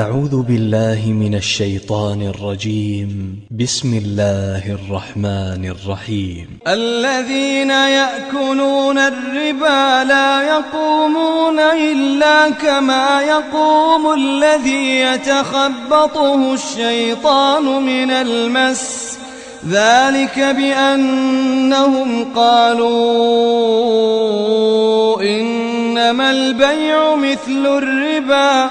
أعوذ بالله من الشيطان الرجيم. بسم الله الرحمن الرحيم. الذين يأكلون الربا لا يقومون إلا كما يقوم الذي يتخبطه الشيطان من المس. ذلك بأنهم قالوا إنما البيع مثل الربا.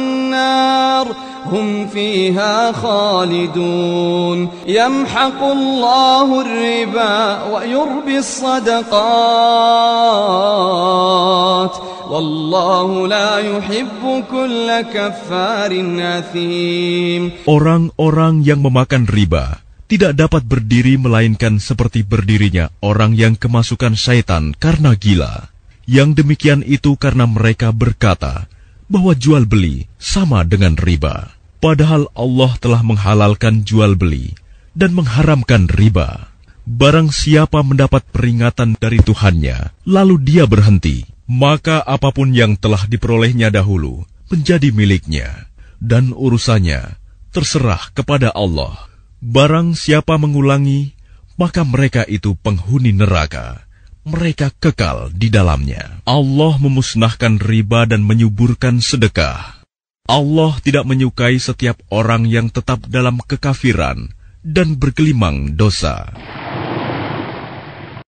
هم فيها خالدون يمحق الله الربا ويربي الصدقات والله لا يحب كل كفار أثيم Orang-orang yang memakan riba tidak dapat berdiri melainkan seperti berdirinya orang yang kemasukan syaitan karena gila. Yang demikian itu karena mereka berkata bahwa jual beli sama dengan riba. Padahal Allah telah menghalalkan jual beli dan mengharamkan riba. Barang siapa mendapat peringatan dari Tuhannya, lalu dia berhenti, maka apa pun yang telah diperolehnya dahulu menjadi miliknya, dan urusannya terserah kepada Allah. Barang siapa mengulangi, maka mereka itu penghuni neraka. Mereka kekal di dalamnya. Allah memusnahkan riba dan menyuburkan sedekah. Allah tidak menyukai setiap orang yang tetap dalam kekafiran dan bergelimang dosa.